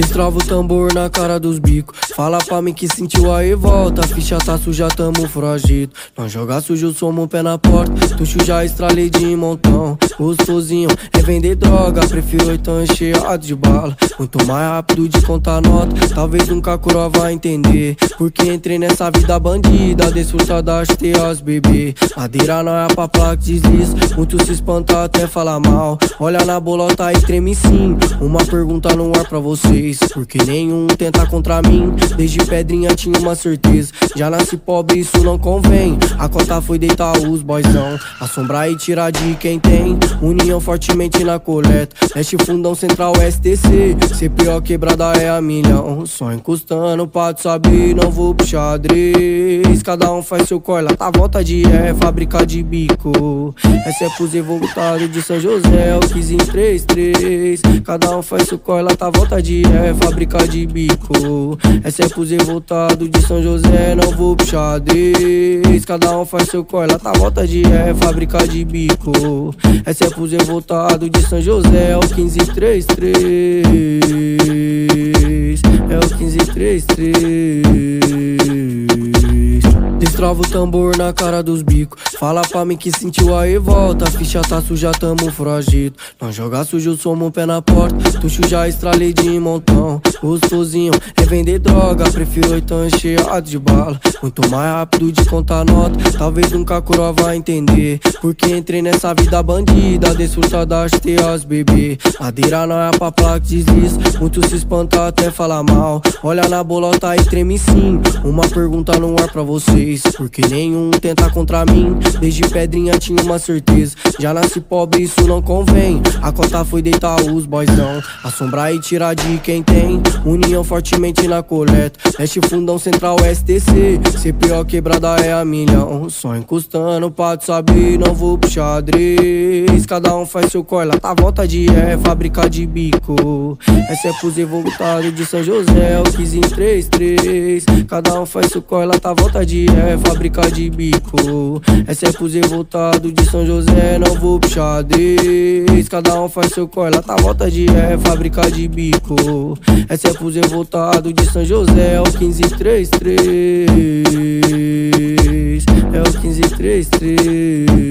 Destrava o tambor na cara dos bicos. Fala pra mim que sentiu aí volta. Ficha tá suja, tamo foragido. Não joga sujo, somos um pé na porta. Tuxo já estralei de montão. Gostosinho é vender droga. Prefiro oitão encheado de bala. Muito mais rápido de contar nota. Talvez nunca coroa vai entender. Porque entrei nessa vida bandida. Desfrutada, achei as bebê. Madeira não é pra placa desliza. Muito se espanta até falar mal. Olha na bolota e treme sim. Uma pergunta no ar pra Porque nenhum tenta contra mim. Desde pedrinha tinha uma certeza. Já nasci pobre, isso não convém. A conta foi deitar os boyzão. Assombrar e tirar de quem tem. União fortemente na coleta. Este fundão central STC. CPO quebrada é a milhão. Só encostando pra tu saber, não vou pro xadrez. Cada um faz seu corla, tá volta de é, fábrica de bico. Essa é pros revoltados de São José, o 1533. Cada um faz seu corla, tá volta de é, fábrica de bico. Essa é pros revoltados de São José, não vou pro xadrez. Cada um faz seu corla, tá volta de é, fábrica de bico. Essa é pros revoltados de São José, o 1533. É o 1533. Destrava o tambor na cara dos bicos. Fala pra mim que sentiu aí volta. Ficha tá suja, tamo foragido. Não joga sujo, somos um pé na porta. Tuxo já estralei de montão. Gostosinho é vender droga. Prefiro oitão encheado de bala. Muito mais rápido de contar nota. Talvez nunca coroa vai entender. Porque entrei nessa vida bandida. Desfrutada, achei as bebê. Madeira não é pra placa desliza. Muito se espanta até falar mal. Olha na bolota e treme sim. Uma pergunta no ar pra Porque nenhum tenta contra mim. Desde pedrinha tinha uma certeza. Já nasci pobre, isso não convém. A cota foi deitar os boyzão. Assombrar e tirar de quem tem. União fortemente na coleta. Este fundão central STC. CPO quebrada é a milhão. Só encostando pra tu saber, não vou pro xadrez. Cada um faz seu corla, tá volta de é, fábrica de bico. Essa é pros revoltados de São José, o 1533. Cada um faz seu corla, tá volta de é, fábrica de bico. Essa é pros revoltados de São José, não vou xadrez. Cada um faz seu corla, tá volta de é, fábrica de bico. Essa é pros revoltados de São José, o 1533. É o 1533.